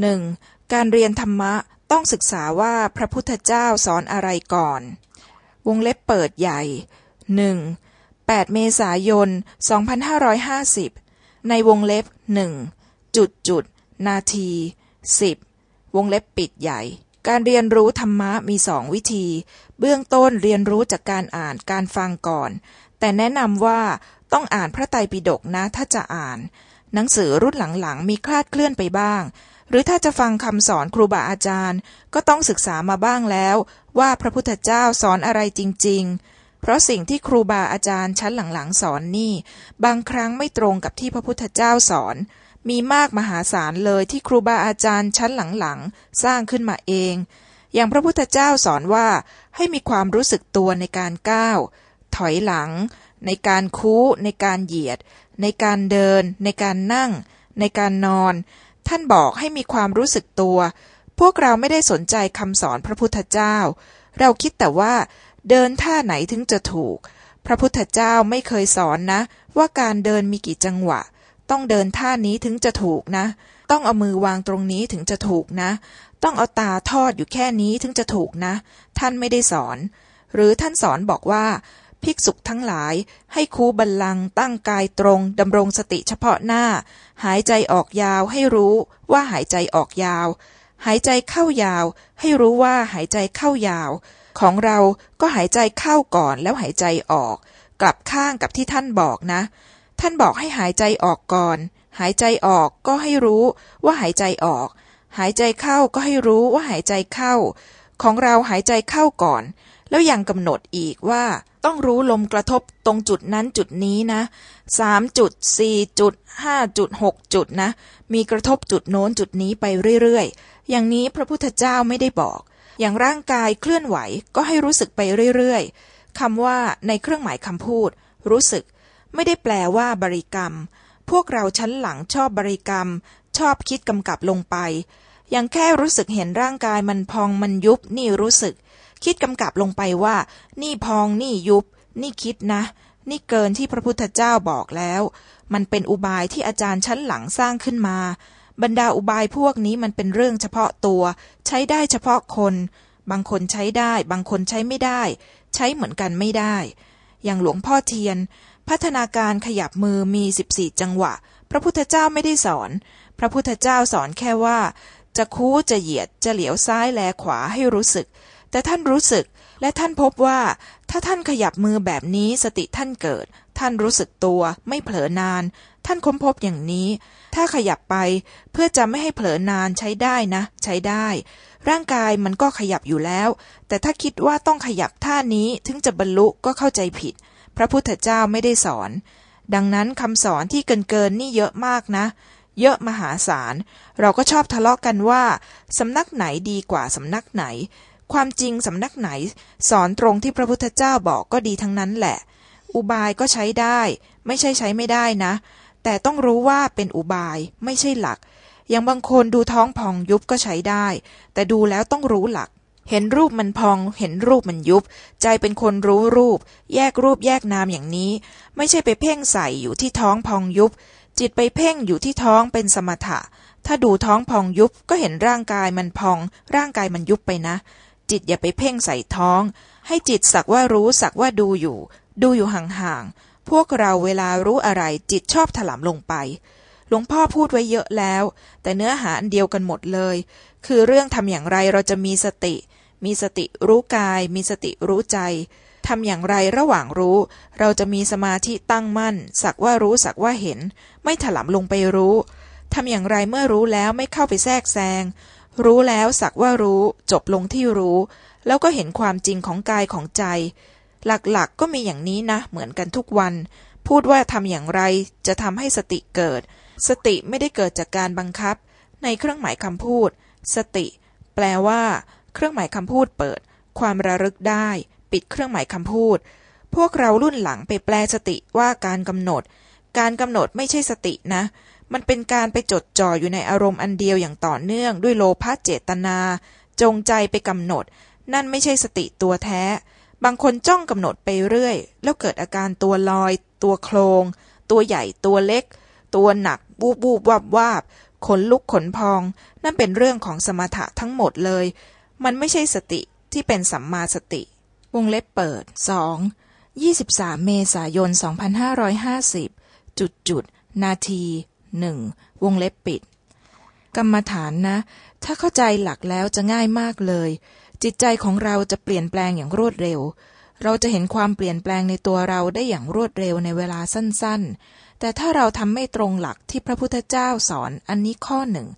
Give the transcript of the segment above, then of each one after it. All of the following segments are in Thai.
หนึ่งการเรียนธรรมะต้องศึกษาว่าพระพุทธเจ้าสอนอะไรก่อน วงเล็บเปิดใหญ่หนึ่ง8เมษายน 2550 ในวงเล็บหนึ่งจุดจุดนาที10วงเล็บปิดใหญ่ การเรียนรู้ธรรมะมีสองวิธี เบื้องต้นเรียนรู้จากการอ่านการฟังก่อน แต่แนะนำว่าต้องอ่านพระไตรปิฎกนะถ้าจะอ่าน หนังสือรุ่นหลังๆ มีคลาดเคลื่อนไปบ้าง หรือถ้าจะฟังคำสอนครูบาอาจารย์ ก็ต้องศึกษามาบ้างแล้ว ว่าพระพุทธเจ้าสอนอะไรจริง ๆ เพราะสิ่งที่ครูบาอาจารย์ชั้นหลังๆ สอนนี่ บางครั้งไม่ตรงกับที่พระพุทธเจ้าสอน มีมากมหาศาลเลยที่ครูบาอาจารย์ชั้นหลังๆ สร้างขึ้นมาเอง อย่างพระพุทธเจ้าสอนว่าให้มีความรู้สึกตัวในการก้าว ถอยหลัง ในการคู้ ในการเหยียด ในการเดิน ในการนั่ง ในการนอน ท่านบอกให้มีความรู้สึกตัว พวกเราไม่ได้สนใจคำสอนพระพุทธเจ้า เราคิดแต่ว่า เดินท่าไหนถึงจะถูก พระพุทธเจ้าไม่เคยสอนนะ ว่าการเดินมีกี่จังหวะ ต้องเดินท่านี้ถึงจะถูกนะ ต้องเอามือวางตรงนี้ถึงจะถูกนะ ต้องเอาตาทอดอยู่แค่นี้ถึงจะถูกนะ ท่านไม่ได้สอน หรือท่านสอนบอกว่า ภิกษุทั้งหลาย ให้คูบัลลังตั้งกายตรงดำรงสติเฉพาะหน้า หายใจออกยาวให้รู้ว่าหายใจออกยาว หายใจเข้ายาว ให้รู้ว่าหายใจเข้ายาว ของเราก็หายใจเข้าก่อนแล้วหายใจออก กลับข้างกับที่ท่านบอกนะ ท่านบอกให้หายใจออกก่อน หายใจออกก็ให้รู้ว่าหายใจออก หายใจเข้าก็ให้รู้ว่าหายใจเข้า ของเราหายใจเข้าก่อน แล้วยังกำหนดอีกว่าต้องรู้ลมกระทบตรงจุดนั้นจุดนี้นะสามจุดสี่จุดห้าจุดหกจุดนะ มีกระทบจุดโน้นจุดนี้ไปเรื่อยๆ อย่างนี้พระพุทธเจ้าไม่ได้บอก อย่างร่างกายเคลื่อนไหวก็ให้รู้สึกไปเรื่อยๆคำว่าในเครื่องหมายคำพูด รู้สึก ไม่ได้แปลว่าบริกรรม พวกเราชั้นหลังชอบบริกรรม ชอบคิดกำกับลงไปย่างแค่รู้สึกเห็นร่างกายมันพองมันยุบนี่รู้สึก คิดกำกับลงไปว่า นี่พองนี่ยุบ นี่คิดนะ นี่เกินที่พระพุทธเจ้าบอกแล้ว มันเป็นอุบายที่อาจารย์ชั้นหลังสร้างขึ้นมา บรรดาอุบายพวกนี้มันเป็นเรื่องเฉพาะตัว ใช้ได้เฉพาะคน บางคนใช้ได้ บางคนใช้ไม่ได้ ใช้เหมือนกันไม่ได้ อย่างหลวงพ่อเทียน พัฒนาการขยับมือมี14จังหวะ พระพุทธเจ้าไม่ได้สอน พระพุทธเจ้าสอนแค่ว่าจะคู้จะเหยียดจะเหลียวซ้ายแลขวาให้รู้สึก แต่ท่านรู้สึกและท่านพบว่า ถ้าท่านขยับมือแบบนี้สติท่านเกิด ท่านรู้สึกตัว ไม่เผลอนาน ท่านค้นพบอย่างนี้ ถ้าขยับไปเพื่อจะไม่ให้เผลอนานใช้ได้นะ ใช้ได้ ร่างกายมันก็ขยับอยู่แล้ว แต่ถ้าคิดว่าต้องขยับท่านี้ถึงจะบรรลุก็เข้าใจผิด พระพุทธเจ้าไม่ได้สอน ดังนั้นคำสอนที่เกินเกินนี่เยอะมากนะ เยอะมหาศาล เราก็ชอบทะเลาะกันว่าสำนักไหนดีกว่าสำนักไหน ความจริงสำนักไหน สอนตรงที่พระพุทธเจ้าบอกก็ดีทั้งนั้นแหละ อุบายก็ใช้ได้ ไม่ใช่ใช้ไม่ได้นะ แต่ต้องรู้ว่าเป็นอุบายไม่ใช่หลัก อย่างบางคนดูท้องพองยุบก็ใช้ได้ แต่ดูแล้วต้องรู้หลัก เห็นรูปมันพอง เห็นรูปมันยุบ ใจเป็นคนรู้รูป แยกรูปแยกนามอย่างนี้ ไม่ใช่ไปเพ่งใส่อยู่ที่ท้องพองยุบ จิตไปเพ่งอยู่ที่ท้องเป็นสมถะถ้าดูท้องพองยุบก็เห็นร่างกายมันพอง ร่างกายมันยุบไปนะ จิตอย่าไปเพ่งใส่ท้อง ให้จิตสักว่ารู้สักว่าดูอยู่ ดูอยู่ห่างๆ พวกเราเวลารู้อะไรจิตชอบถลำลงไป หลวงพ่อพูดไว้เยอะแล้ว แต่เนื้อหาอันเดียวกันหมดเลย คือเรื่องทำอย่างไรเราจะมีสติ มีสติรู้กาย มีสติรู้ใจทำอย่างไรระหว่างรู้ เราจะมีสมาธิตั้งมั่น สักว่ารู้สักว่าเห็น ไม่ถลำลงไปรู้ทำอย่างไรเมื่อรู้แล้วไม่เข้าไปแทรกแซง รู้แล้วสักว่ารู้จบลงที่รู้ แล้วก็เห็นความจริงของกายของใจ หลักๆกก็มีอย่างนี้นะ เหมือนกันทุกวัน พูดว่าทำอย่างไรจะทำให้สติเกิด สติไม่ได้เกิดจากการบังคับ ในเครื่องหมายคำพูด สติ แปลว่า เครื่องหมายคำพูดเปิด ความระลึกได้ ปิดเครื่องหมายคำพูด พวกเรารุ่นหลังไปแปลสติว่าการกำหนด การกำหนดไม่ใช่สตินะ มันเป็นการไปจดจ่ออยู่ในอารมณ์อันเดียวอย่างต่อเนื่องด้วยโลภะเจตนา จงใจไปกำหนด นั่นไม่ใช่สติตัวแท้ บางคนจ้องกำหนดไปเรื่อย แล้วเกิดอาการตัวลอย ตัวโครงตัวใหญ่ตัวเล็ก ตัวหนักบูบบูบวาบวาบขนลุกขนพอง นั่นเป็นเรื่องของสมถะทั้งหมดเลย มันไม่ใช่สติที่เป็นสัมมาสติ วงเล็บเปิด 2. 23 เมษายน 2550 จุดจุด นาที หนึ่งวงเล็บปิด กรรมฐานนะ ถ้าเข้าใจหลักแล้วจะง่ายมากเลย จิตใจของเราจะเปลี่ยนแปลงอย่างรวดเร็ว เราจะเห็นความเปลี่ยนแปลงในตัวเราได้อย่างรวดเร็วในเวลาสั้นๆ แต่ถ้าเราทำไม่ตรงหลักที่พระพุทธเจ้าสอนอันนี้ข้อหนึ่ง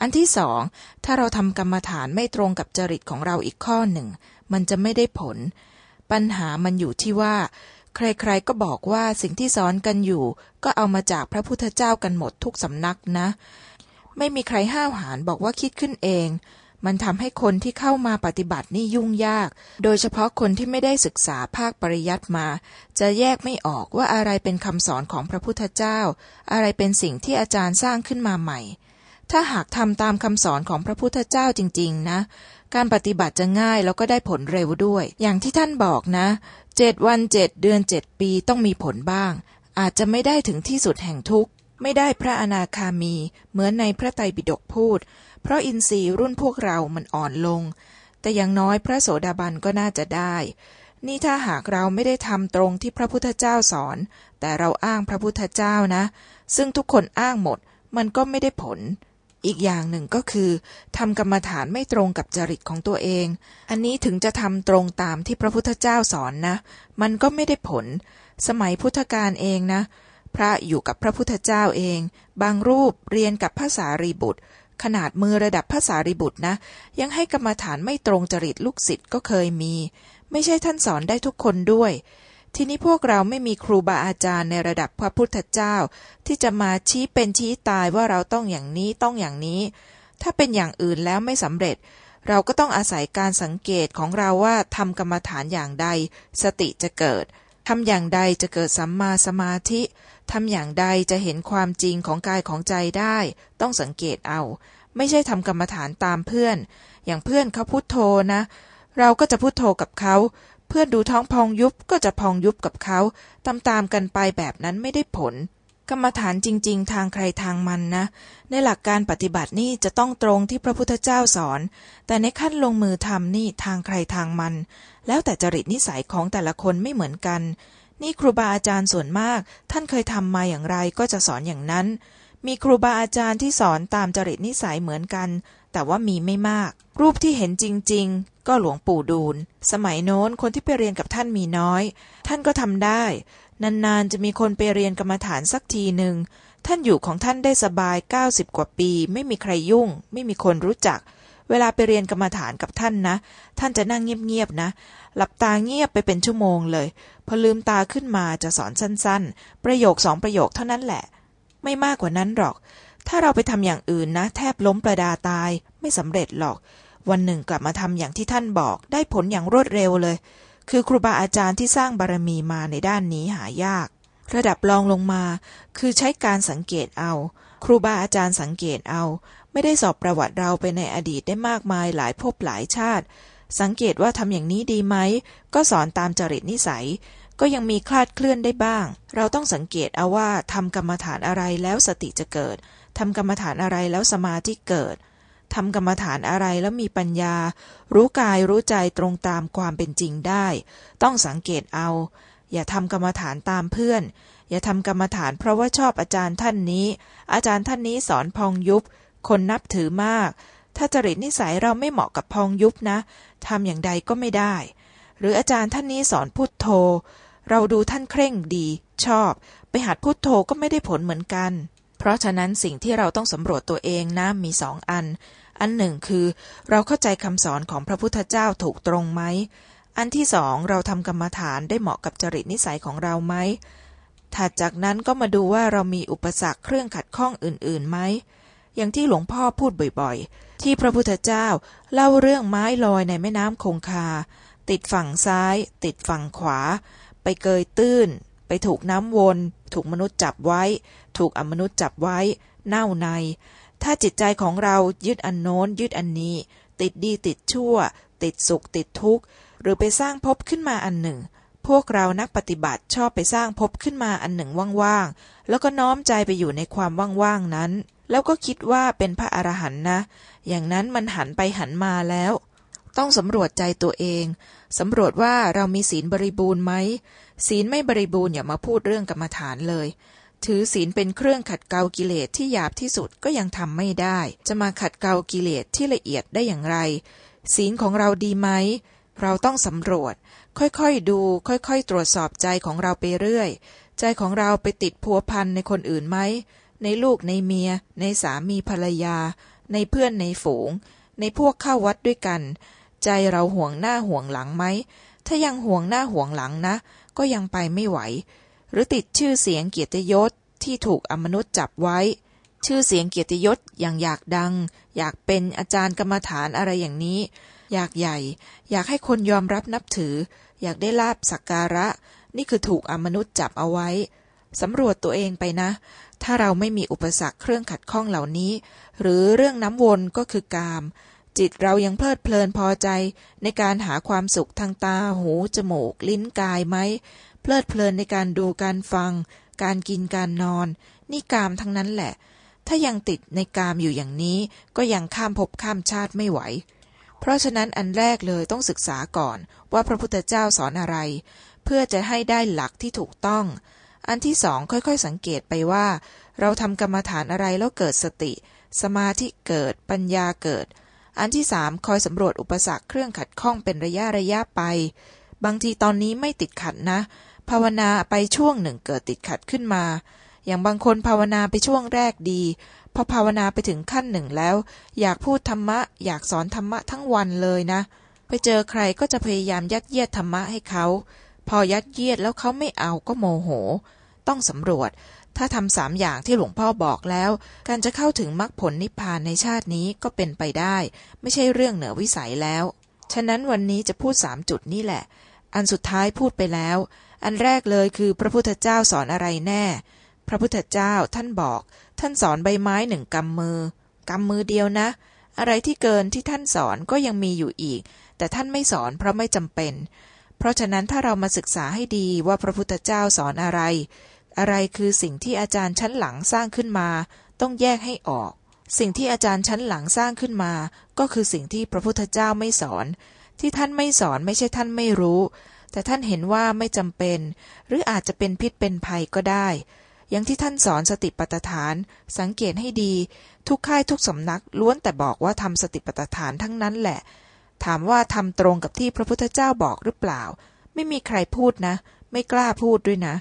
อันที่สอง ถ้าเราทำกรรมฐานไม่ตรงกับจริตของเราอีกข้อหนึ่ง มันจะไม่ได้ผล ปัญหามันอยู่ที่ว่า ใครๆก็บอกว่าสิ่งที่สอนกันอยู่ ก็เอามาจากพระพุทธเจ้ากันหมดทุกสำนักนะ ไม่มีใครห้าวหาญบอกว่าคิดขึ้นเอง มันทำให้คนที่เข้ามาปฏิบัตินี่ยุ่งยาก โดยเฉพาะคนที่ไม่ได้ศึกษาภาคปริยัติมา จะแยกไม่ออกว่าอะไรเป็นคำสอนของพระพุทธเจ้า อะไรเป็นสิ่งที่อาจารย์สร้างขึ้นมาใหม่ ถ้าหากทำตามคำสอนของพระพุทธเจ้าจริง ๆ นะการปฏิบัติจะง่ายแล้วก็ได้ผลเร็วด้วย อย่างที่ท่านบอกนะ เจ็ดวันเจ็ดเดือนเจ็ดปีต้องมีผลบ้าง อาจจะไม่ได้ถึงที่สุดแห่งทุกข์ ไม่ได้พระอนาคามี เหมือนในพระไตรปิฎกพูด เพราะอินทรีย์รุ่นพวกเรามันอ่อนลง แต่อย่างน้อยพระโสดาบันก็น่าจะได้ นี่ถ้าหากเราไม่ได้ทำตรงที่พระพุทธเจ้าสอน แต่เราอ้างพระพุทธเจ้านะ ซึ่งทุกคนอ้างหมด มันก็ไม่ได้ผล อีกอย่างหนึ่งก็คือทำกรรมฐานไม่ตรงกับจริตของตัวเอง อันนี้ถึงจะทำตรงตามที่พระพุทธเจ้าสอนนะ มันก็ไม่ได้ผล สมัยพุทธกาลเองนะ พระอยู่กับพระพุทธเจ้าเอง บางรูปเรียนกับพระสารีบุตร ขนาดมือระดับพระสารีบุตรนะ ยังให้กรรมฐานไม่ตรงจริตลูกศิษย์ก็เคยมี ไม่ใช่ท่านสอนได้ทุกคนด้วย ทีนี้พวกเราไม่มีครูบาอาจารย์ในระดับพระพุทธเจ้า ที่จะมาชี้เป็นชี้ตายว่าเราต้องอย่างนี้ต้องอย่างนี้ ถ้าเป็นอย่างอื่นแล้วไม่สำเร็จ เราก็ต้องอาศัยการสังเกตของเราว่าทำกรรมฐานอย่างใด สติจะเกิดทำอย่างใดจะเกิดสัมมาสมาธิทำอย่างใดจะเห็นความจริงของกายของใจได้ ต้องสังเกตเอา ไม่ใช่ทำกรรมฐานตามเพื่อน อย่างเพื่อนเขาพุโทโธนะ เราก็จะพุโทโธกับเขา เพื่อนดูท้องพองยุบก็จะพองยุบกับเขาตามตามกันไปแบบนั้นไม่ได้ผล กรรมฐานจริง ๆ ทางใครทางมันนะ ในหลักการปฏิบัตินี่จะต้องตรงที่พระพุทธเจ้าสอน แต่ในขั้นลงมือทำนี่ทางใครทางมัน แล้วแต่จริตนิสัยของแต่ละคนไม่เหมือนกัน นี่ครูบาอาจารย์ส่วนมาก ท่านเคยทำมาอย่างไรก็จะสอนอย่างนั้นมีครูบาอาจารย์ที่สอนตามจริตนิสัยเหมือนกัน แต่ว่ามีไม่มาก รูปที่เห็นจริง ๆ ก็หลวงปู่ดูล สมัยโน้นคนที่ไปเรียนกับท่านมีน้อย ท่านก็ทำได้ นาน ๆ จะมีคนไปเรียนกรรมฐานสักทีหนึ่ง ท่านอยู่ของท่านได้สบาย 90 กว่าปี ไม่มีใครยุ่ง ไม่มีคนรู้จัก เวลาไปเรียนกรรมฐานกับท่านนะ ท่านจะนั่งเงียบ ๆ นะ หลับตาเงียบไปเป็นชั่วโมงเลย พอลืมตาขึ้นมาจะสอนสั้น ๆ ประโยคสองประโยคเท่านั้นแหละ ไม่มากกว่านั้นหรอก ถ้าเราไปทำอย่างอื่นนะ แทบล้มประดาตาย ไม่สำเร็จหรอก วันหนึ่งกลับมาทำอย่างที่ท่านบอก ได้ผลอย่างรวดเร็วเลย คือครูบาอาจารย์ที่สร้างบารมีมาในด้านนี้หายาก ระดับรองลงมา คือใช้การสังเกตเอา ครูบาอาจารย์สังเกตเอา ไม่ได้สอบประวัติเราไปในอดีตได้มากมายหลายภพหลายชาติ สังเกตว่าทำอย่างนี้ดีไหมก็สอนตามจริตนิสัย ก็ยังมีคลาดเคลื่อนได้บ้าง เราต้องสังเกตเอาว่าทำกรรมฐานอะไรแล้วสติจะเกิดทำกรรมฐานอะไรแล้วสมาธิเกิดทำกรรมฐานอะไรแล้วมีปัญญา รู้กายรู้ใจตรงตามความเป็นจริงได้ ต้องสังเกตเอา อย่าทำกรรมฐานตามเพื่อน อย่าทำกรรมฐานเพราะว่าชอบอาจารย์ท่านนี้ อาจารย์ท่านนี้สอนพองยุบ คนนับถือมาก ถ้าจริตนิสัยเราไม่เหมาะกับพองยุบนะทำอย่างใดก็ไม่ได้ หรืออาจารย์ท่านนี้สอนพุทโธ เราดูท่านเคร่งดี ชอบ ไปหัดพุทโธก็ไม่ได้ผลเหมือนกัน เพราะฉะนั้นสิ่งที่เราต้องสำรวจตัวเองนะมีสองอัน อันหนึ่งคือ เราเข้าใจคำสอนของพระพุทธเจ้าถูกตรงไหม อันที่สองเราทำกรรมฐานได้เหมาะกับจริตนิสัยของเราไหมถัดจากนั้นก็มาดูว่าเรามีอุปสรรคเครื่องขัดข้องอื่นๆไหม อย่างที่หลวงพ่อพูดบ่อยๆ ที่พระพุทธเจ้าเล่าเรื่องไม้ลอยในแม่น้ำคงคา ติดฝั่งซ้าย ติดฝั่งขวา ไปเกยตื้น ไปถูกน้ำวน ถูกมนุษย์จับไว้ ถูกอมนุษย์จับไว้ เน่าใน ถ้าจิตใจของเรายึดอันโน้นยึดอันนี้ ติดดีติดชั่ว ติดสุขติดทุกข์ หรือไปสร้างภพขึ้นมาอันหนึ่ง พวกเรานักปฏิบัติชอบไปสร้างภพขึ้นมาอันหนึ่งว่างๆ แล้วก็น้อมใจไปอยู่ในความว่างๆนั้น แล้วก็คิดว่าเป็นพระอรหันต์นะ อย่างนั้นมันหันไปหันมาแล้ว ต้องสำรวจใจตัวเองสำรวจว่าเรามีศีลบริบูรณ์ไหมศีลไม่บริบูรณ์อย่ามาพูดเรื่องกรรมฐานเลย ถือศีลเป็นเครื่องขัดเกลากิเลสที่หยาบที่สุดก็ยังทำไม่ได้ จะมาขัดเกลากิเลสที่ละเอียดได้อย่างไร ศีลของเราดีไหมเราต้องสำรวจ ค่อยๆดู ค่อยๆ ตรวจสอบใจของเราไปเรื่อย ใจของเราไปติดพัวพันในคนอื่นไหม ในลูกในเมีย ในสามีภรรยา ในเพื่อนในฝูง ในพวกเข้าวัดด้วยกัน ใจเราห่วงหน้าห่วงหลังไหม ถ้ายังห่วงหน้าห่วงหลังนะ ก็ยังไปไม่ไหว หรือติดชื่อเสียงเกียรติยศที่ถูกอมนุษย์จับไว้ ชื่อเสียงเกียรติยศอย่างอยากดัง อยากเป็นอาจารย์กรรมฐานอะไรอย่างนี้ อยากใหญ่ อยากให้คนยอมรับนับถือ อยากได้ลาบสักการะ นี่คือถูกอมนุษย์จับเอาไว้สำรวจตัวเองไปนะ ถ้าเราไม่มีอุปสรรคเครื่องขัดข้องเหล่านี้ หรือเรื่องน้ำวนก็คือกาม จิตเรายังเพลิดเพลินพอใจในการหาความสุขทางตาหู จมูก ลิ้นกายไหม เพลิดเพลินในการดูการฟัง การกินการนอน นี่กามทั้งนั้นแหละ ถ้ายังติดในกามอยู่อย่างนี้ ก็ยังข้ามภพข้ามชาติไม่ไหว เพราะฉะนั้นอันแรกเลยต้องศึกษาก่อนว่าพระพุทธเจ้าสอนอะไร เพื่อจะให้ได้หลักที่ถูกต้อง อันที่สองค่อยๆ สังเกตไปว่า เราทำกรรมฐานอะไรแล้วเกิดสติ สมาธิเกิดปัญญาเกิด อันที่สามคอยสำรวจอุปสรรคเครื่องขัดข้องเป็นระยะระยะไป บางทีตอนนี้ไม่ติดขัดนะ ภาวนาไปช่วงหนึ่งเกิดติดขัดขึ้นมา อย่างบางคนภาวนาไปช่วงแรกดี พอภาวนาไปถึงขั้นหนึ่งแล้ว อยากพูดธรรมะ อยากสอนธรรมะทั้งวันเลยนะ ไปเจอใครก็จะพยายามยัดเยียดธรรมะให้เขา พอยัดเยียดแล้วเขาไม่เอาก็โมโห ต้องสำรวจ ถ้าทำสามอย่างที่หลวงพ่อบอกแล้ว การจะเข้าถึงมรรคผลนิพพานในชาตินี้ก็เป็นไปได้ ไม่ใช่เรื่องเหนือวิสัยแล้ว ฉะนั้นวันนี้จะพูดสามจุดนี้แหละ อันสุดท้ายพูดไปแล้ว อันแรกเลยคือพระพุทธเจ้าสอนอะไรแน่ พระพุทธเจ้าท่านบอก ท่านสอนใบไม้หนึ่งกำมือกำมือเดียวนะ อะไรที่เกินที่ท่านสอนก็ยังมีอยู่อีก แต่ท่านไม่สอนเพราะไม่จำเป็น เพราะฉะนั้นถ้าเรามาศึกษาให้ดีว่าพระพุทธเจ้าสอนอะไร อะไรคือสิ่งที่อาจารย์ชั้นหลังสร้างขึ้นมา ต้องแยกให้ออก สิ่งที่อาจารย์ชั้นหลังสร้างขึ้นมา ก็คือสิ่งที่พระพุทธเจ้าไม่สอน ที่ท่านไม่สอนไม่ใช่ท่านไม่รู้ แต่ท่านเห็นว่าไม่จำเป็น หรืออาจจะเป็นพิษเป็นภัยก็ได้ อย่างที่ท่านสอนสติปัฏฐาน สังเกตให้ดี ทุกค่ายทุกสำนักล้วนแต่บอกว่าทำสติปัฏฐานทั้งนั้นแหละ ถามว่าทำตรงกับที่พระพุทธเจ้าบอกหรือเปล่า ไม่มีใครพูดนะ ไม่กล้าพูดด้วยนะ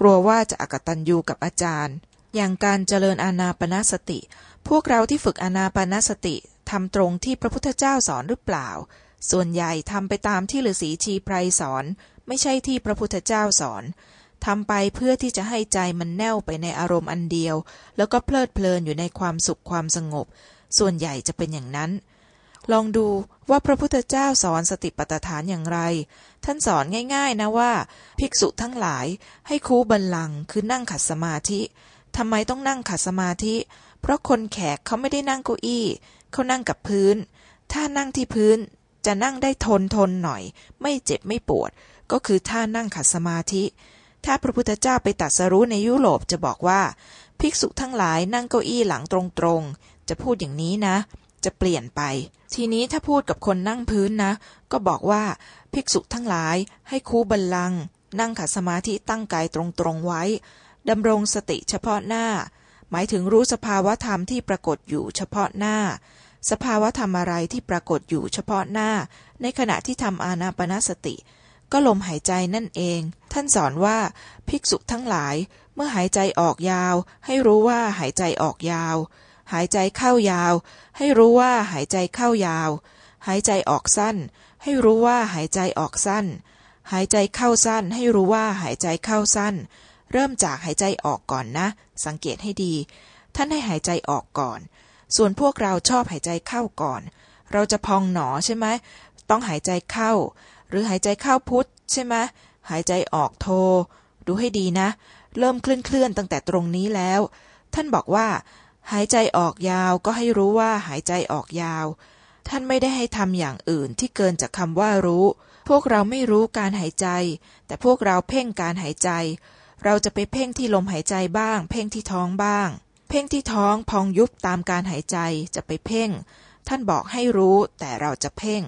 กลัวว่าจะอกตันยูกับอาจารย์ อย่างการเจริญอานาปนาสติ พวกเราที่ฝึกอานาปนาสติทำตรงที่พระพุทธเจ้าสอนหรือเปล่า ส่วนใหญ่ทำไปตามที่ฤาษีชีไพรสอน ไม่ใช่ที่พระพุทธเจ้าสอนทำไปเพื่อที่จะให้ใจมันแน่วไปในอารมณ์อันเดียว แล้วก็เพลิดเพลินอยู่ในความสุขความสงบ ส่วนใหญ่จะเป็นอย่างนั้น ลองดู ว่าพระพุทธเจ้าสอนสติปัฏฐานอย่างไร ท่านสอนง่าย ๆ นะว่า ภิกษุทั้งหลายให้คูบันลังคือนั่งขัดสมาธิทำไมต้องนั่งขัดสมาธิ เพราะคนแขกเขาไม่ได้นั่งเก้าอี้ เขานั่งกับพื้น ถ้านั่งที่พื้นจะนั่งได้ทนทนหน่อย ไม่เจ็บไม่ปวด ก็คือท่านั่งขัดสมาธิ ถ้าพระพุทธเจ้าไปตัดสรู้ในยุโรปจะบอกว่า ภิกษุทั้งหลายนั่งเก้าอี้หลังตรงๆ จะพูดอย่างนี้นะ จะเปลี่ยนไป ทีนี้ถ้าพูดกับคนนั่งพื้นนะ ก็บอกว่าภิกษุทั้งหลายให้คูบัลลัง นั่งขัดสมาธิตั้งกายตรงๆไว้ดำรงสติเฉพาะหน้า หมายถึงรู้สภาวะธรรมที่ปรากฏอยู่เฉพาะหน้า สภาวะธรรมอะไรที่ปรากฏอยู่เฉพาะหน้า ในขณะที่ทำอานาปนาสติ ก็ลมหายใจนั่นเอง ท่านสอนว่าภิกษุทั้งหลาย เมื่อหายใจออกยาว ให้รู้ว่าหายใจออกยาว หายใจเข้ายาว ให้รู้ว่าหายใจเข้ายาว หายใจออกสั้น ให้รู้ว่าหายใจออกสั้น หายใจเข้าสั้น ให้รู้ว่าหายใจเข้าสั้น เริ่มจากหายใจออกก่อนนะ สังเกตให้ดี ท่านให้หายใจออกก่อน ส่วนพวกเราชอบหายใจเข้าก่อน เราจะพองหนอใช่ไหมต้องหายใจเข้า หรือหายใจเข้าพุทธใช่ไหมหายใจออกโท ดูให้ดีนะ เริ่มเคลื่อนเคลื่อนตั้งแต่ตรงนี้แล้ว ท่านบอกว่า หายใจออกยาวก็ให้รู้ว่าหายใจออกยาว ท่านไม่ได้ให้ทำอย่างอื่นที่เกินจากคำว่ารู้ พวกเราไม่รู้การหายใจ แต่พวกเราเพ่งการหายใจ เราจะไปเพ่งที่ลมหายใจบ้าง เพ่งที่ท้องบ้าง เพ่งที่ท้องพองยุบตามการหายใจจะไปเพ่ง ท่านบอกให้รู้แต่เราจะเพ่ง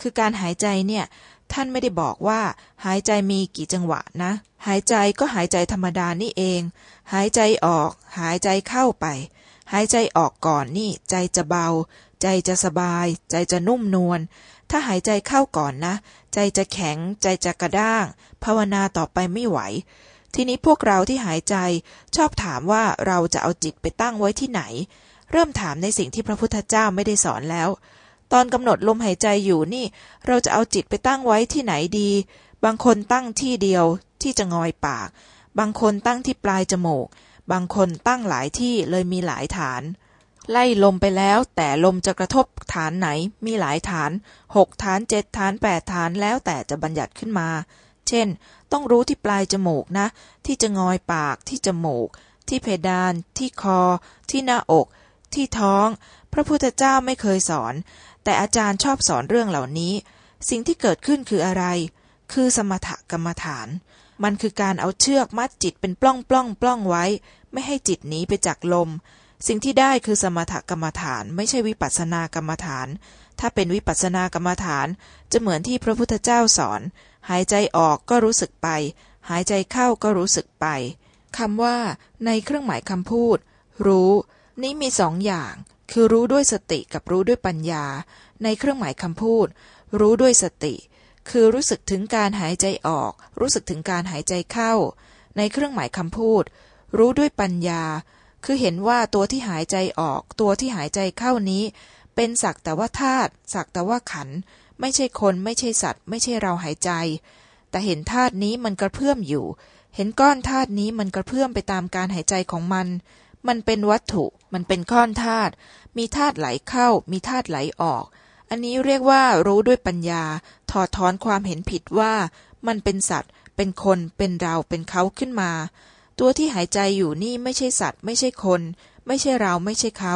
คือการหายใจเนี่ยท่านไม่ได้บอกว่า หายใจมีกี่จังหวะนะ หายใจก็หายใจธรรมดานี่เอง หายใจออก หายใจเข้าไป หายใจออกก่อนนี่ใจจะเบา ใจจะสบาย ใจจะนุ่มนวล ถ้าหายใจเข้าก่อนนะ ใจจะแข็ง ใจจะกระด้าง ภาวนาต่อไปไม่ไหว ทีนี้พวกเราที่หายใจชอบถามว่าเราจะเอาจิตไปตั้งไว้ที่ไหน เริ่มถามในสิ่งที่พระพุทธเจ้าไม่ได้สอนแล้ว ตอนกำหนดลมหายใจอยู่นี่ เราจะเอาจิตไปตั้งไว้ที่ไหนดี บางคนตั้งที่เดียวที่จะงอยปาก บางคนตั้งที่ปลายจมูก บางคนตั้งหลายที่เลยมีหลายฐาน ไล่ลมไปแล้ว แต่ลมจะกระทบฐานไหน มีหลายฐานหกฐานเจ็ดฐานแปดฐานแล้วแต่จะบัญญัติขึ้นมา เช่น ต้องรู้ที่ปลายจมูกนะ ที่จะงอยปากที่จมูก ที่เพดาน ที่คอ ที่หน้าอก ที่ท้อง พระพุทธเจ้าไม่เคยสอน แต่อาจารย์ชอบสอนเรื่องเหล่านี้ สิ่งที่เกิดขึ้นคืออะไร คือสมถกรรมฐานมันคือการเอาเชือกมัดจิตเป็นปล้องปล้องปล้องไว้ ไม่ให้จิตหนีไปจากลม สิ่งที่ได้คือสมถกรรมฐาน ไม่ใช่วิปัสสนากรรมฐาน ถ้าเป็นวิปัสสนากรรมฐาน จะเหมือนที่พระพุทธเจ้าสอน หายใจออกก็รู้สึกไป หายใจเข้าก็รู้สึกไปคำว่า ในเครื่องหมายคำพูด รู้ นี้มีสองอย่าง คือรู้ด้วยสติกับรู้ด้วยปัญญา ในเครื่องหมายคำพูด รู้ด้วยสติ คือรู้สึกถึงการหายใจออก รู้สึกถึงการหายใจเข้า ในเครื่องหมายคำพูด รู้ด้วยปัญญา คือเห็นว่าตัวที่หายใจออก ตัวที่หายใจเข้านี้ เป็นสักแต่ว่าธาตุสักแต่ว่าขัน ไม่ใช่คนไม่ใช่สัตว์ ไม่ใช่เราหายใจ แต่เห็นธาตุนี้มันกระเพื่อมอยู่ เห็นก้อนธาตุนี้มันกระเพื่อมไปตามการหายใจของมัน มันเป็นวัตถุ มันเป็นก้อนธาตุมีธาตุไหลเข้า มีธาตุไหลออก อันนี้เรียกว่ารู้ด้วยปัญญา ถอดถอนความเห็นผิดว่า มันเป็นสัตว์ เป็นคนเป็นเราเป็นเขาขึ้นมา ตัวที่หายใจอยู่นี่ไม่ใช่สัตว์ ไม่ใช่คน ไม่ใช่เราไม่ใช่เขา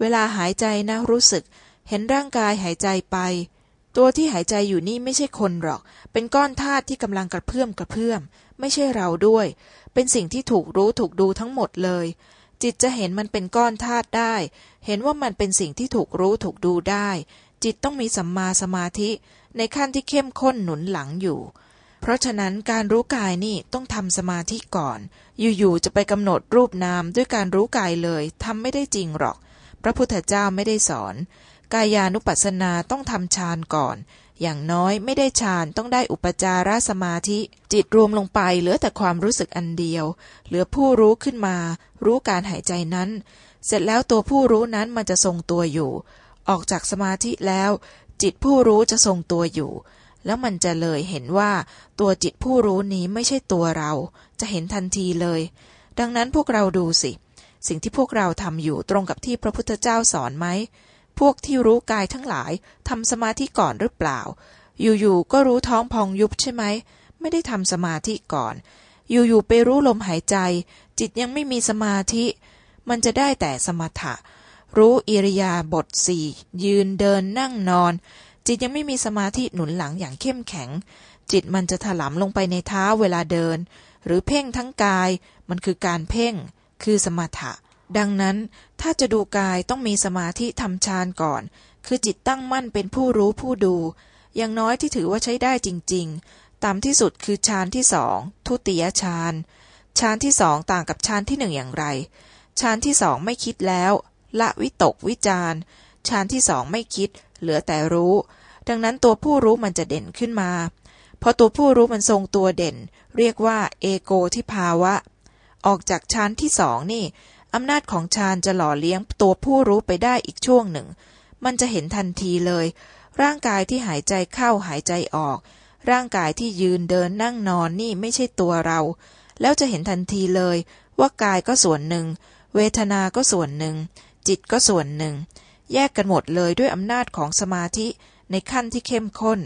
เวลาหายใจนะรู้สึก เห็นร่างกายหายใจไป ตัวที่หายใจอยู่นี่ไม่ใช่คนหรอก เป็นก้อนธาตุที่กำลังกระเพื่อมกระเพื่อม ไม่ใช่เราด้วย เป็นสิ่งที่ถูกรู้ถูกดูทั้งหมดเลย จิตจะเห็นมันเป็นก้อนธาตุได้ เห็นว่ามันเป็นสิ่งที่ถูกรู้ถูกดูได้ จิตต้องมีสัมมาสมาธิ ในขั้นที่เข้มข้นหนุนหลังอยู่ เพราะฉะนั้นการรู้กายนี่ต้องทำสมาธิก่อน อยู่ๆจะไปกำหนดรูปนามด้วยการรู้กายเลยทำไม่ได้จริงหรอก พระพุทธเจ้าไม่ได้สอน กายานุปัสสนาต้องทำฌานก่อน อย่างน้อยไม่ได้ฌานต้องได้อุปจารสมาธิ จิตรวมลงไปเหลือแต่ความรู้สึกอันเดียว เหลือผู้รู้ขึ้นมา รู้การหายใจนั้น เสร็จแล้วตัวผู้รู้นั้นมันจะทรงตัวอยู่ ออกจากสมาธิแล้ว จิตผู้รู้จะทรงตัวอยู่ แล้วมันจะเลยเห็นว่าตัวจิตผู้รู้นี้ไม่ใช่ตัวเรา จะเห็นทันทีเลย ดังนั้นพวกเราดูสิ สิ่งที่พวกเราทำอยู่ตรงกับที่พระพุทธเจ้าสอนไหม พวกที่รู้กายทั้งหลายทำสมาธิก่อนหรือเปล่า อยู่ๆก็รู้ท้องพองยุบใช่ไหม ไม่ได้ทำสมาธิก่อน อยู่ๆไปรู้ลมหายใจ จิตยังไม่มีสมาธิ มันจะได้แต่สมถะ รู้อิริยาบถสี่ยืนเดินนั่งนอน จิตยังไม่มีสมาธิหนุนหลังอย่างเข้มแข็ง จิตมันจะถลำลงไปในเท้าเวลาเดิน หรือเพ่งทั้งกาย มันคือการเพ่ง คือสมถะ ดังนั้นถ้าจะดูกายต้องมีสมาธิทำฌานก่อน คือจิตตั้งมั่นเป็นผู้รู้ผู้ดู อย่างน้อยที่ถือว่าใช้ได้จริง ๆต่ำที่สุดคือฌานที่สองทุติยฌานฌานที่สองต่างกับฌานที่หนึ่งอย่างไรฌานที่สองไม่คิดแล้ว ละวิตกวิจาร ฌานที่สองไม่คิด เหลือแต่รู้ ดังนั้นตัวผู้รู้มันจะเด่นขึ้นมาพอตัวผู้รู้มันทรงตัวเด่น เรียกว่าเอโกที่ภาวะ ออกจากฌานที่สองนี่อำนาจของฌานจะหล่อเลี้ยงตัวผู้รู้ไปได้อีกช่วงหนึ่ง มันจะเห็นทันทีเลย ร่างกายที่หายใจเข้าหายใจออก ร่างกายที่ยืนเดินนั่งนอนนี่ไม่ใช่ตัวเรา แล้วจะเห็นทันทีเลย ว่ากายก็ส่วนหนึ่ง เวทนาก็ส่วนหนึ่ง จิตก็ส่วนหนึ่ง แยกกันหมดเลยด้วยอำนาจของสมาธิในขั้นที่เข้มข้น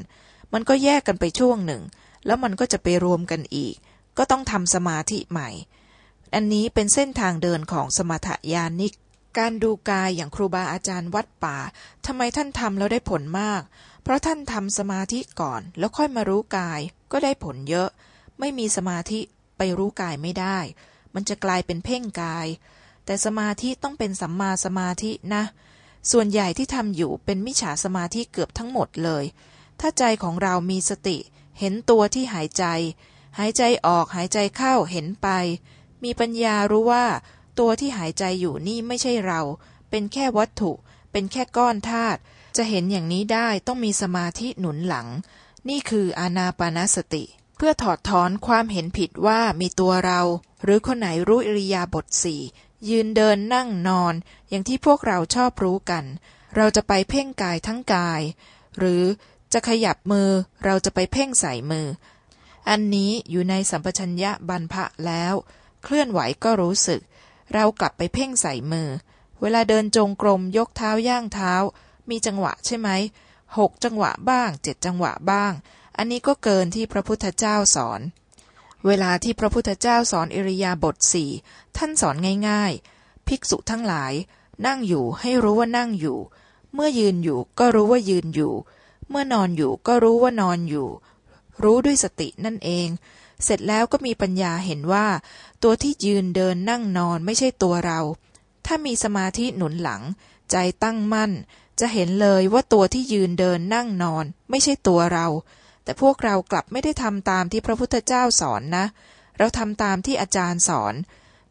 มันก็แยกกันไปช่วงหนึ่ง แล้วมันก็จะไปรวมกันอีก ก็ต้องทำสมาธิใหม่ อันนี้เป็นเส้นทางเดินของสมถยานิก การดูกายอย่างครูบาอาจารย์วัดป่าทำไมท่านทำแล้วได้ผลมาก เพราะท่านทำสมาธิก่อนแล้วค่อยมารู้กาย ก็ได้ผลเยอะ ไม่มีสมาธิไปรู้กายไม่ได้ มันจะกลายเป็นเพ่งกาย แต่สมาธิต้องเป็นสัมมาสมาธินะ ส่วนใหญ่ที่ทำอยู่เป็นมิจฉาสมาธิเกือบทั้งหมดเลย ถ้าใจของเรามีสติ เห็นตัวที่หายใจ หายใจออกหายใจเข้าเห็นไป มีปัญญารู้ว่า ตัวที่หายใจอยู่นี่ไม่ใช่เรา เป็นแค่วัตถุ เป็นแค่ก้อนธาตุจะเห็นอย่างนี้ได้ต้องมีสมาธิหนุนหลัง นี่คืออานาปานสติ เพื่อถอดถอนความเห็นผิดว่ามีตัวเรา หรือคนไหนรู้อิริยาบถสี่ ยืนเดินนั่งนอนอย่างที่พวกเราชอบรู้กัน เราจะไปเพ่งกายทั้งกาย หรือจะขยับมือเราจะไปเพ่งใส่มือ อันนี้อยู่ในสัมปชัญญะบรรพะแล้ว เคลื่อนไหวก็รู้สึก เรากลับไปเพ่งใส่มือ เวลาเดินจงกรมยกเท้าย่างเท้า มีจังหวะใช่ไหมหกจังหวะบ้างเจ็ดจังหวะบ้าง อันนี้ก็เกินที่พระพุทธเจ้าสอน เวลาที่พระพุทธเจ้าสอนอิริยาบถสี่ท่านสอนง่ายๆ ภิกษุทั้งหลาย นั่งอยู่ให้รู้ว่านั่งอยู่ เมื่อยืนอยู่ก็รู้ว่ายืนอยู่ เมื่อนอนอยู่ก็รู้ว่านอนอยู่ รู้ด้วยสตินั่นเอง เสร็จแล้วก็มีปัญญาเห็นว่า ตัวที่ยืนเดินนั่งนอนไม่ใช่ตัวเรา ถ้ามีสมาธิหนุนหลัง ใจตั้งมั่น จะเห็นเลยว่าตัวที่ยืนเดินนั่งนอน ไม่ใช่ตัวเรา แต่พวกเรากลับไม่ได้ทำตามที่พระพุทธเจ้าสอนนะ เราทำตามที่อาจารย์สอน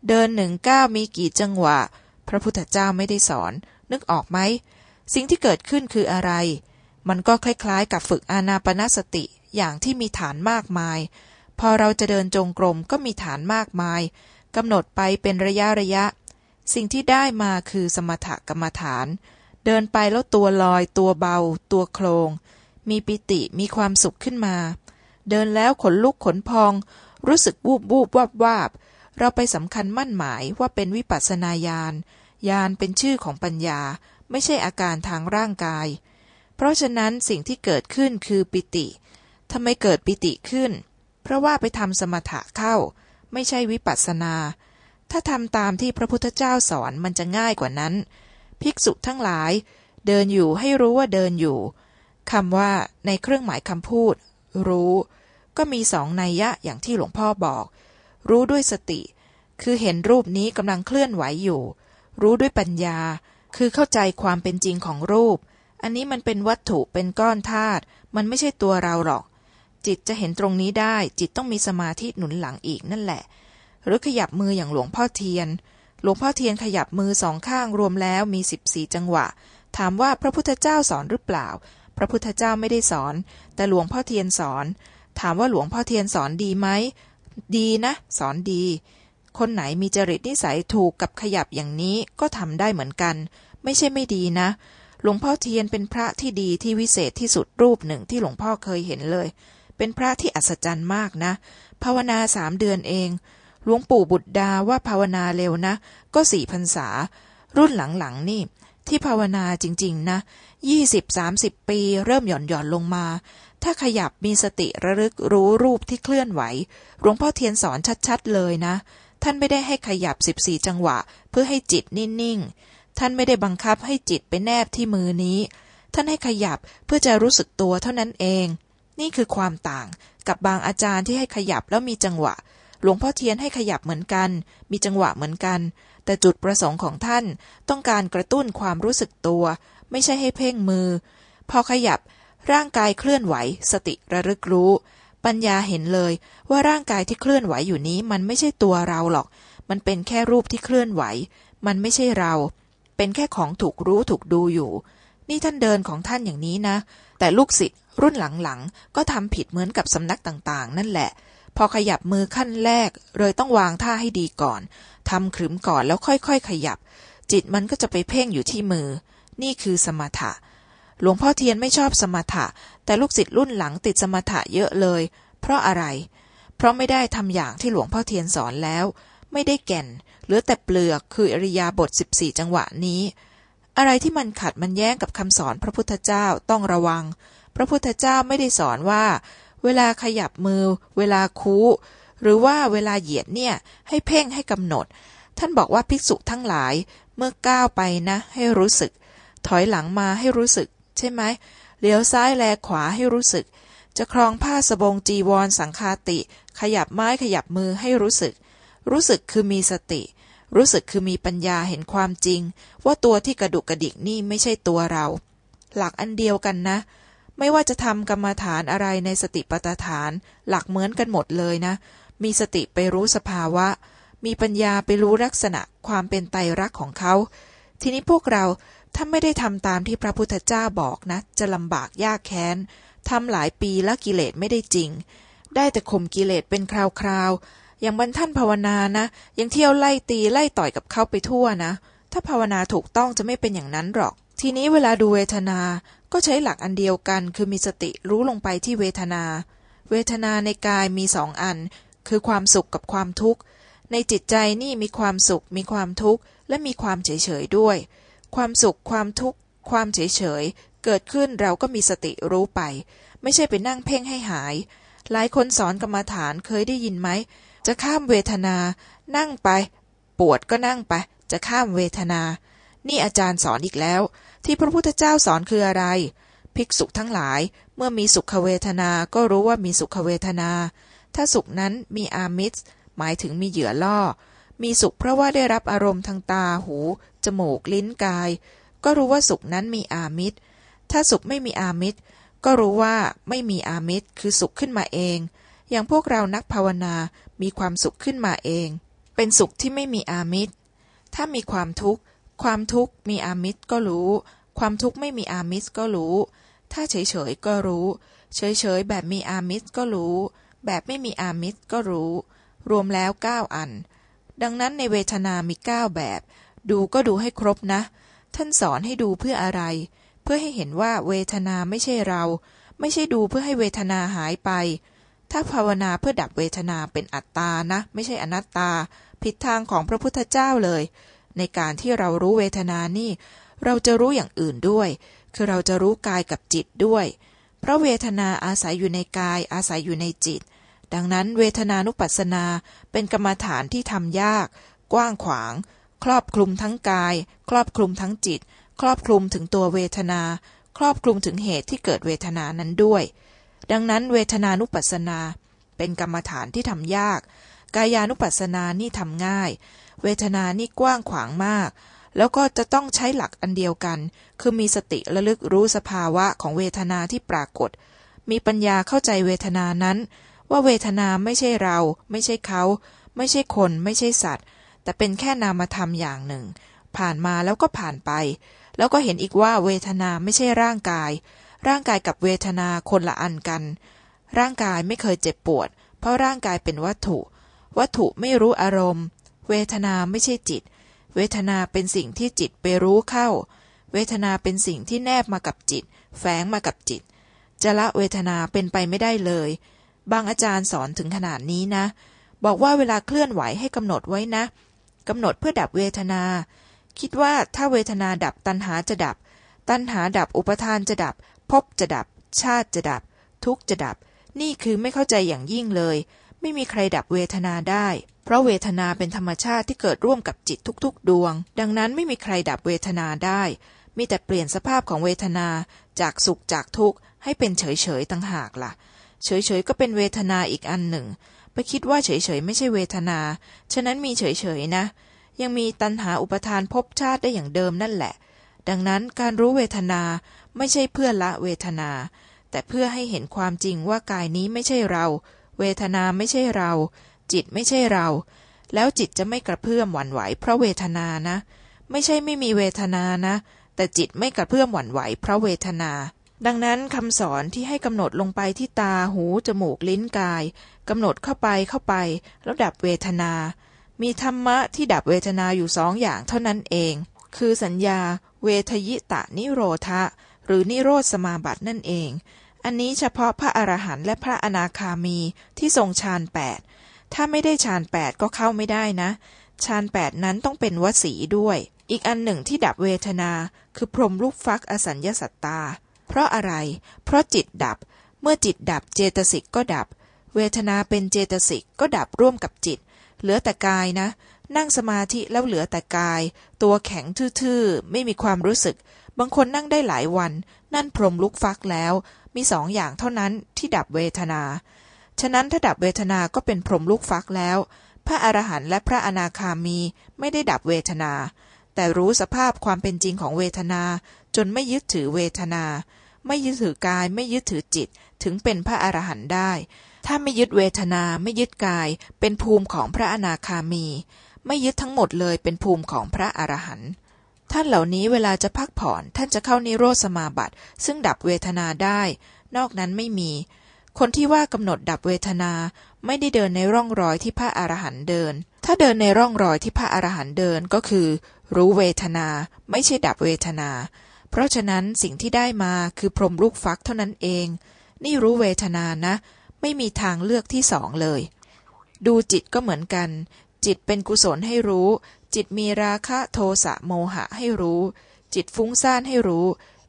เดินหนึ่งก้าวมีกี่จังหวะ พระพุทธเจ้าไม่ได้สอน นึกออกไหม สิ่งที่เกิดขึ้นคืออะไร มันก็คล้ายๆ กับฝึกอานาปนสติอย่างที่มีฐานมากมาย พอเราจะเดินจงกรมก็มีฐานมากมายกำหนดไปเป็นระยะระยะ สิ่งที่ได้มาคือสมถกรรมฐาน เดินไปแล้วตัวลอย ตัวเบา ตัวโครง มีปิติมีความสุขขึ้นมา เดินแล้วขนลุกขนพอง รู้สึกวูบวูบวาบวาบเราไปสำคัญมั่นหมายว่าเป็นวิปัสนาญาณญาณเป็นชื่อของปัญญา ไม่ใช่อาการทางร่างกาย เพราะฉะนั้นสิ่งที่เกิดขึ้นคือปิติทำไมเกิดปิติขึ้น เพราะว่าไปทำสมถะเข้า ไม่ใช่วิปัสสนา ถ้าทำตามที่พระพุทธเจ้าสอนมันจะง่ายกว่านั้น ภิกษุทั้งหลาย เดินอยู่ให้รู้ว่าเดินอยู่ คำว่าในเครื่องหมายคำพูด รู้ ก็มีสองนัยยะอย่างที่หลวงพ่อบอก รู้ด้วยสติ คือเห็นรูปนี้กำลังเคลื่อนไหวอยู่ รู้ด้วยปัญญา คือเข้าใจความเป็นจริงของรูป อันนี้มันเป็นวัตถุเป็นก้อนธาตุมันไม่ใช่ตัวเราหรอก จิตจะเห็นตรงนี้ได้ จิตต้องมีสมาธิหนุนหลังอีกนั่นแหละ หรือขยับมืออย่างหลวงพ่อเทียน หลวงพ่อเทียนขยับมือสองข้างรวมแล้วมีสิบสี่จังหวะ ถามว่าพระพุทธเจ้าสอนหรือเปล่า พระพุทธเจ้าไม่ได้สอน แต่หลวงพ่อเทียนสอน ถามว่าหลวงพ่อเทียนสอนดีไหม ดีนะ สอนดี คนไหนมีจริตนิสัยถูกกับขยับอย่างนี้ก็ทำได้เหมือนกัน ไม่ใช่ไม่ดีนะ หลวงพ่อเทียนเป็นพระที่ดีที่วิเศษที่สุดรูปหนึ่งที่หลวงพ่อเคยเห็นเลย เป็นพระที่อัศจรรย์มากนะ ภาวนาสามเดือนเอง หลวงปู่บุตรดาว่าภาวนาเร็วนะ ก็สี่พรรษา รุ่นหลังๆนี่ที่ภาวนาจริง ๆ นะยี่สิบสามสิบปี เริ่มหย่อนหย่อนลงมา ถ้าขยับมีสติระลึกรู้รูปที่เคลื่อนไหว หลวงพ่อเทียนสอนชัดๆเลยนะ ท่านไม่ได้ให้ขยับสิบสี่จังหวะ เพื่อให้จิตนิ่งๆ ท่านไม่ได้บังคับให้จิตไปแนบที่มือนี้ ท่านให้ขยับเพื่อจะรู้สึกตัวเท่านั้นเอง นี่คือความต่างกับบางอาจารย์ที่ให้ขยับแล้วมีจังหวะ หลวงพ่อเทียนให้ขยับเหมือนกัน มีจังหวะเหมือนกัน แต่จุดประสงค์ของท่านต้องการกระตุ้นความรู้สึกตัว ไม่ใช่ให้เพ่งมือ พอขยับร่างกายเคลื่อนไหว สติระลึกรู้ ปัญญาเห็นเลยว่าร่างกายที่เคลื่อนไหวอยู่นี้ มันไม่ใช่ตัวเราหรอก มันเป็นแค่รูปที่เคลื่อนไหว มันไม่ใช่เรา เป็นแค่ของถูกรู้ถูกดูอยู่ นี่ท่านเดินของท่านอย่างนี้นะ แต่ลูกศิษย์รุ่นหลังๆ ก็ทำผิดเหมือนกับสำนักต่างๆ นั่นแหละ พอขยับมือขั้นแรก เลยต้องวางท่าให้ดีก่อนทำขรึมก่อนแล้วค่อยๆ ขยับ จิตมันก็จะไปเพ่งอยู่ที่มือ นี่คือสมถะ หลวงพ่อเทียนไม่ชอบสมถะ แต่ลูกศิษย์รุ่นหลังติดสมถะเยอะเลย เพราะอะไร เพราะไม่ได้ทำอย่างที่หลวงพ่อเทียนสอนแล้ว ไม่ได้แก่น เหลือแต่เปลือกคืออริยาบทสิบสี่จังหวะนี้ อะไรที่มันขัดมันแย้งกับคำสอนพระพุทธเจ้าต้องระวัง พระพุทธเจ้าไม่ได้สอนว่า เวลาขยับมือ เวลาคูหรือว่าเวลาเหยียดเนี่ยให้เพ่งให้กำหนด ท่านบอกว่าภิกษุทั้งหลายเมื่อก้าวไปนะ ให้รู้สึก ถอยหลังมาให้รู้สึก ใช่ไหมเลี้ยวซ้ายแลขวาให้รู้สึก จะครองผ้าสบงจีวรสังคาติ ขยับไม้ขยับมือให้รู้สึก รู้สึกคือมีสติ รู้สึกคือมีปัญญาเห็นความจริง ว่าตัวที่กระดุกกระดิกนี่ไม่ใช่ตัวเรา หลักอันเดียวกันนะ ไม่ว่าจะทำกรรมฐานอะไรในสติปัฏฐาน หลักเหมือนกันหมดเลยนะ มีสติไปรู้สภาวะ มีปัญญาไปรู้ลักษณะความเป็นไตรรักของเขาทีนี้พวกเรา ถ้าไม่ได้ทำตามที่พระพุทธเจ้าบอกนะ จะลำบากยากแค้นทำหลายปีแล้วกิเลสไม่ได้จริง ได้แต่ข่มกิเลสเป็นคราวๆ อย่างบรรท่านภาวนานะ ยังเที่ยวไล่ตีไล่ต่อยกับเขาไปทั่วนะ ถ้าภาวนาถูกต้องจะไม่เป็นอย่างนั้นหรอก ทีนี้เวลาดูเวทนา ก็ใช้หลักอันเดียวกัน คือมีสติรู้ลงไปที่เวทนา เวทนาในกายมีสองอัน คือความสุขกับความทุกข์ ในจิตใจนี่มีความสุข มีความทุกข์ และมีความเฉยๆด้วย ความสุขความทุกข์ ความเฉยๆเกิดขึ้นเราก็มีสติรู้ไป ไม่ใช่ไปนั่งเพ่งให้หาย หลายคนสอนกรรมฐานเคยได้ยินไหม จะข้ามเวทนา นั่งไป ปวดก็นั่งไป จะข้ามเวทนา นี่อาจารย์สอนอีกแล้ว ที่พระพุทธเจ้าสอนคืออะไร ภิกษุทั้งหลายเมื่อมีสุขเวทนาก็รู้ว่ามีสุขเวทนา ถ้าสุขนั้นมีอามิตรหมายถึงมีเหยื่อล่อ มีสุขเพราะว่าได้รับอารมณ์ทางตาหู จมูกลิ้นกาย ก็รู้ว่าสุขนั้นมีอามิตร ถ้าสุขไม่มีอามิตร ก็รู้ว่าไม่มีอามิตร คือสุขขึ้นมาเอง อย่างพวกเรานักภาวนามีความสุขขึ้นมาเอง เป็นสุขที่ไม่มีอามิตร ถ้ามีความทุกข์ ความทุกข์มีอามิตรก็รู้ ความทุกข์ไม่มีอามิตรก็รู้ ถ้าเฉยๆก็รู้ เฉยๆแบบมีอามิตรก็รู้ แบบไม่มีอามิตรก็รู้ รวมแล้วเก้าอัน ดังนั้นในเวทนามีเก้าแบบ ดูก็ดูให้ครบนะ ท่านสอนให้ดูเพื่ออะไร เพื่อให้เห็นว่าเวทนาไม่ใช่เรา ไม่ใช่ดูเพื่อให้เวทนาหายไป ถ้าภาวนาเพื่อดับเวทนาเป็นอัตตานะ ไม่ใช่อนัตตา ผิดทางของพระพุทธเจ้าเลย ในการที่เรารู้เวทนานี่ เราจะรู้อย่างอื่นด้วย คือเราจะรู้กายกับจิตด้วย เพราะเวทนาอาศัยอยู่ในกายอาศัยอยู่ในจิต ดังนั้นเวทนานุปัสสนาเป็นกรรมฐานที่ทำยาก กว้างขวาง ครอบคลุมทั้งกาย ครอบคลุมทั้งจิต ครอบคลุมถึงตัวเวทนา ครอบคลุมถึงเหตุที่เกิดเวทนานั้นด้วย ดังนั้นเวทนานุปัสสนา เป็นกรรมฐานที่ทำยาก กายานุปัสสนานี่ทำง่าย เวทนานี่กว้างขวางมาก แล้วก็จะต้องใช้หลักอันเดียวกัน คือมีสติระลึกรู้สภาวะของเวทนาที่ปรากฏ มีปัญญาเข้าใจเวทนานั้น ว่าเวทนาไม่ใช่เรา ไม่ใช่เขา ไม่ใช่คน ไม่ใช่สัตว์ แต่เป็นแค่นามธรรมอย่างหนึ่ง ผ่านมาแล้วก็ผ่านไป แล้วก็เห็นอีกว่าเวทนาไม่ใช่ร่างกาย ร่างกายกับเวทนาคนละอันกัน ร่างกายไม่เคยเจ็บปวด เพราะร่างกายเป็นวัตถุ วัตถุไม่รู้อารมณ์ เวทนาไม่ใช่จิต เวทนาเป็นสิ่งที่จิตไปรู้เข้า เวทนาเป็นสิ่งที่แนบมากับจิต แฝงมากับจิต จะละเวทนาเป็นไปไม่ได้เลย บางอาจารย์สอนถึงขนาดนี้นะ บอกว่าเวลาเคลื่อนไหวให้กำหนดไว้นะกำหนดเพื่อดับเวทนา คิดว่าถ้าเวทนาดับตัณหาจะดับ ตัณหาดับอุปทานจะดับภพจะดับ ชาติจะดับ ทุกข์จะดับ นี่คือไม่เข้าใจอย่างยิ่งเลย ไม่มีใครดับเวทนาได้ เพราะเวทนาเป็นธรรมชาติที่เกิดร่วมกับจิตทุกๆ ดวง ดังนั้นไม่มีใครดับเวทนาได้ มีแต่เปลี่ยนสภาพของเวทนาจากสุขจากทุกข์ให้เป็นเฉยๆต่างหากล่ะ เฉยๆก็เป็นเวทนาอีกอันหนึ่ง ไปคิดว่าเฉยๆไม่ใช่เวทนา ฉะนั้นมีเฉยๆนะ ยังมีตัณหาอุปทานภพชาติได้อย่างเดิมนั่นแหละ ดังนั้นการรู้เวทนาไม่ใช่เพื่อละเวทนา แต่เพื่อให้เห็นความจริงว่ากายนี้ไม่ใช่เรา เวทนาไม่ใช่เรา จิตไม่ใช่เรา แล้วจิตจะไม่กระเพื่อมหวั่นไหวเพราะเวทนานะ ไม่ใช่ไม่มีเวทนานะ แต่จิตไม่กระเพื่อมหวั่นไหวเพราะเวทนา ดังนั้นคำสอนที่ให้กำหนดลงไปที่ตาหู จมูกลิ้นกายกำหนดเข้าไปเข้าไป แล้วดับเวทนา มีธรรมะที่ดับเวทนาอยู่สองอย่างเท่านั้นเอง คือสัญญา เวทยิตะนิโรธะ หรือนิโรธสมาบัตินั่นเอง อันนี้เฉพาะพระอรหันต์และพระอนาคามีที่ทรงฌานแปดถ้าไม่ได้ฌานแปดก็เข้าไม่ได้นะฌานแปดนั้นต้องเป็นวสีด้วย อีกอันหนึ่งที่ดับเวทนา คือพรมลูกฟักอสัญญาสัตตา เพราะอะไร เพราะจิตดับ เมื่อจิตดับเจตสิกก็ดับ เวทนาเป็นเจตสิกก็ดับร่วมกับจิต เหลือแต่กายนะ นั่งสมาธิแล้วเหลือแต่กาย ตัวแข็งทื่อๆ ไม่มีความรู้สึก บางคนนั่งได้หลายวัน นั่นพรมลุกฟักแล้ว มีสองอย่างเท่านั้นที่ดับเวทนา ฉะนั้นถ้าดับเวทนาก็เป็นพรมลูกฟักแล้ว พระอรหันต์และพระอนาคามีไม่ได้ดับเวทนาแต่รู้สภาพความเป็นจริงของเวทนา จนไม่ยึดถือเวทนา ไม่ยึดถือกาย ไม่ยึดถือจิต ถึงเป็นพระอรหันต์ได้ ถ้าไม่ยึดเวทนา ไม่ยึดกาย เป็นภูมิของพระอนาคามี ไม่ยึดทั้งหมดเลยเป็นภูมิของพระอรหันต์ท่านเหล่านี้เวลาจะพักผ่อนท่านจะเข้านิโรธสมาบัติ ซึ่งดับเวทนาได้ นอกนั้นไม่มี คนที่ว่ากำหนดดับเวทนา ไม่ได้เดินในร่องรอยที่พระอรหันต์เดิน ถ้าเดินในร่องรอยที่พระอรหันต์เดินก็คือ รู้เวทนา ไม่ใช่ดับเวทนา เพราะฉะนั้นสิ่งที่ได้มาคือพรมลูกฟักเท่านั้นเอง นี่รู้เวทนานะ ไม่มีทางเลือกที่สองเลย ดูจิตก็เหมือนกัน จิตเป็นกุศลให้รู้ จิตมีราคะโทสะโมหะให้รู้ จิตฟุ้งซ่านให้รู้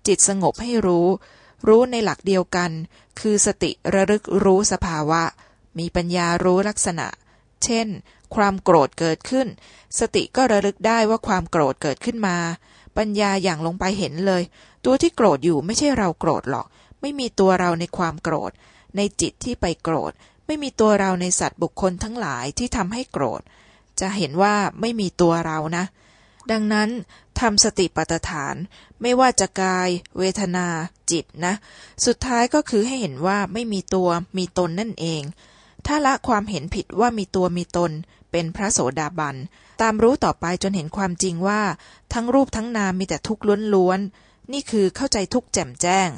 จิตสงบให้รู้ รู้ในหลักเดียวกัน คือสติระลึกรู้สภาวะ มีปัญญารู้ลักษณะ เช่น ความโกรธเกิดขึ้น สติก็ระลึกได้ว่าความโกรธเกิดขึ้นมา ปัญญาอย่างลงไปเห็นเลย ตัวที่โกรธอยู่ไม่ใช่เราโกรธหรอก ไม่มีตัวเราในความโกรธ ในจิตที่ไปโกรธ ไม่มีตัวเราในสัตว์บุคคลทั้งหลายที่ทำให้โกรธ จะเห็นว่าไม่มีตัวเรานะ ดังนั้นทำสติปัฏฐานไม่ว่าจะกาย เวทนา จิตนะ สุดท้ายก็คือให้เห็นว่าไม่มีตัวมีตนนั่นเอง ถ้าละความเห็นผิดว่ามีตัวมีตน เป็นพระโสดาบัน ตามรู้ต่อไปจนเห็นความจริงว่า ทั้งรูปทั้งนามมีแต่ทุกข์ล้วนๆ นี่คือเข้าใจทุกข์แจ่มแจ้ง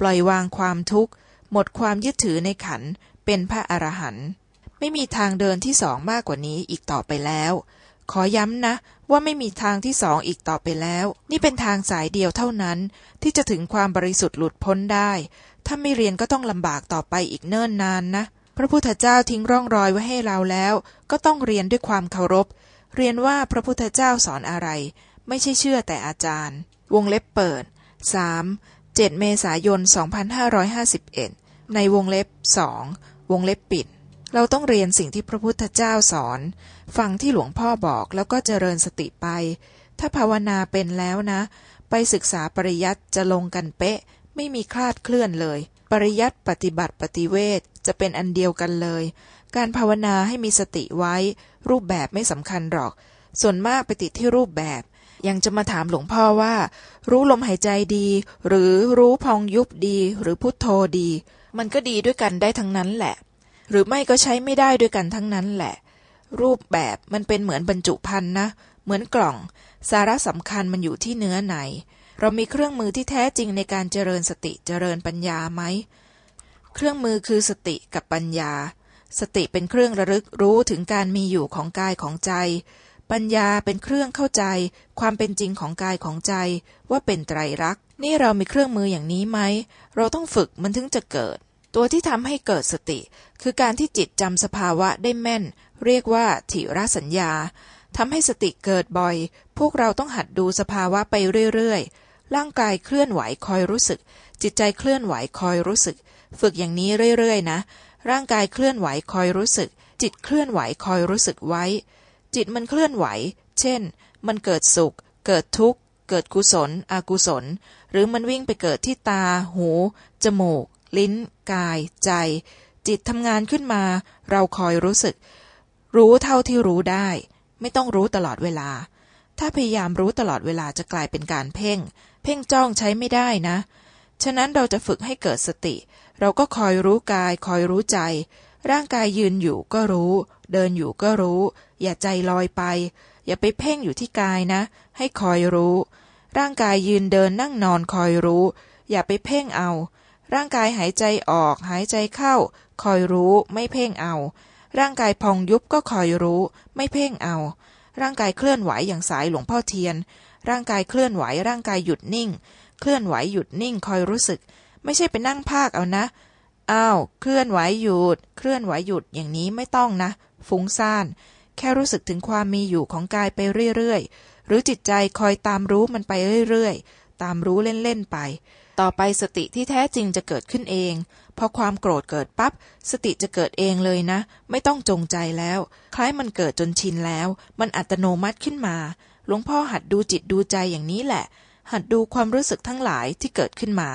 ปล่อยวางความทุกข์ หมดความยึดถือในขัน เป็นพระอรหันต์ไม่มีทางเดินที่สองมากกว่านี้อีกต่อไปแล้ว ขอย้ำนะ ว่าไม่มีทางที่สองอีกต่อไปแล้ว นี่เป็นทางสายเดียวเท่านั้น ที่จะถึงความบริสุทธิ์หลุดพ้นได้ ถ้าไม่เรียนก็ต้องลำบากต่อไปอีกเนิ่นนานนะ พระพุทธเจ้าทิ้งร่องรอยไว้ให้เราแล้ว ก็ต้องเรียนด้วยความเคารพ เรียนว่าพระพุทธเจ้าสอนอะไร ไม่ใช่เชื่อแต่อาจารย์ วงเล็บเปิด 3. 7 เมษายน 2551 ในวงเล็บสองวงเล็บปิด เราต้องเรียนสิ่งที่พระพุทธเจ้าสอน ฟังที่หลวงพ่อบอกแล้วก็เจริญสติไป ถ้าภาวนาเป็นแล้วนะ ไปศึกษาปริยัติจะลงกันเป๊ะ ไม่มีคลาดเคลื่อนเลย ปริยัติปฏิบัติปฏิเวทจะเป็นอันเดียวกันเลย การภาวนาให้มีสติไว้ รูปแบบไม่สำคัญหรอก ส่วนมากไปติดที่รูปแบบ ยังจะมาถามหลวงพ่อว่า รู้ลมหายใจดี หรือรู้พองยุบดี หรือพุทโธดี มันก็ดีด้วยกันได้ทั้งนั้นแหละ หรือไม่ก็ใช้ไม่ได้ด้วยกันทั้งนั้นแหละ รูปแบบมันเป็นเหมือนบรรจุภัณฑ์นะ เหมือนกล่อง สาระสำคัญมันอยู่ที่เนื้อใน เรามีเครื่องมือที่แท้จริงในการเจริญสติเจริญปัญญาไหม เครื่องมือคือสติกับปัญญา สติเป็นเครื่องระลึกรู้ถึงการมีอยู่ของกายของใจ ปัญญาเป็นเครื่องเข้าใจ ความเป็นจริงของกายของใจ ว่าเป็นไตรลักษณ์ นี่เรามีเครื่องมืออย่างนี้ไหม เราต้องฝึกมันถึงจะเกิด ตัวที่ทำให้เกิดสติ คือการที่จิตจำสภาวะได้แม่น เรียกว่าถิรสัญญาทำให้สติเกิดบ่อย พวกเราต้องหัดดูสภาวะไปเรื่อยๆ ร่างกายเคลื่อนไหวคอยรู้สึก จิตใจเคลื่อนไหวคอยรู้สึก ฝึกอย่างนี้เรื่อยๆนะ ร่างกายเคลื่อนไหวคอยรู้สึก จิตเคลื่อนไหวคอยรู้สึกไว้ จิตมันเคลื่อนไหว เช่น มันเกิดสุข เกิดทุกข์ เกิดกุศล อกุศล หรือมันวิ่งไปเกิดที่ตา หู จมูก ลิ้น กาย ใจ จิตทำงานขึ้นมา เราคอยรู้สึก รู้เท่าที่รู้ได้ ไม่ต้องรู้ตลอดเวลาถ้าพยายามรู้ตลอดเวลาจะกลายเป็นการเพ่ง เพ่งจ้องใช้ไม่ได้นะ ฉะนั้นเราจะฝึกให้เกิดสติ เราก็คอยรู้กาย คอยรู้ใจ ร่างกายยืนอยู่ก็รู้ เดินอยู่ก็รู้ อย่าใจลอยไป อย่าไปเพ่งอยู่ที่กายนะ ให้คอยรู้ ร่างกายยืนเดินนั่งนอนคอยรู้ อย่าไปเพ่งเอา ร่างกายหายใจออก หายใจเข้า คอยรู้ ไม่เพ่งเอา ร่างกายพองยุบก็คอยรู้ ไม่เพ่งเอา ร่างกายเคลื่อนไหวอย่างสายหลวงพ่อเทียน ร่างกายเคลื่อนไหว ร่างกายหยุดนิ่ง เคลื่อนไหวหยุดนิ่งคอยรู้สึก ไม่ใช่ไปนั่งภาคเอานะอ้าวเคลื่อนไหวหยุด เคลื่อนไหวหยุดอย่างนี้ไม่ต้องนะ ฟุ้งซ่าน แค่รู้สึกถึงความมีอยู่ของกายไปเรื่อยๆ หรือจิตใจคอยตามรู้มันไปเรื่อยๆ ตามรู้เล่นๆไป ต่อไปสติที่แท้จริงจะเกิดขึ้นเอง พอความโกรธเกิดปับ๊บสติจะเกิดเองเลยนะ ไม่ต้องจงใจแล้ว คล้ายมันเกิดจนชินแล้ว มันอัตโนมัติขึ้นมา หลวงพ่อหัดดูจิตดูใจอย่างนี้แหละ หัดดูความรู้สึกทั้งหลายที่เกิดขึ้นมา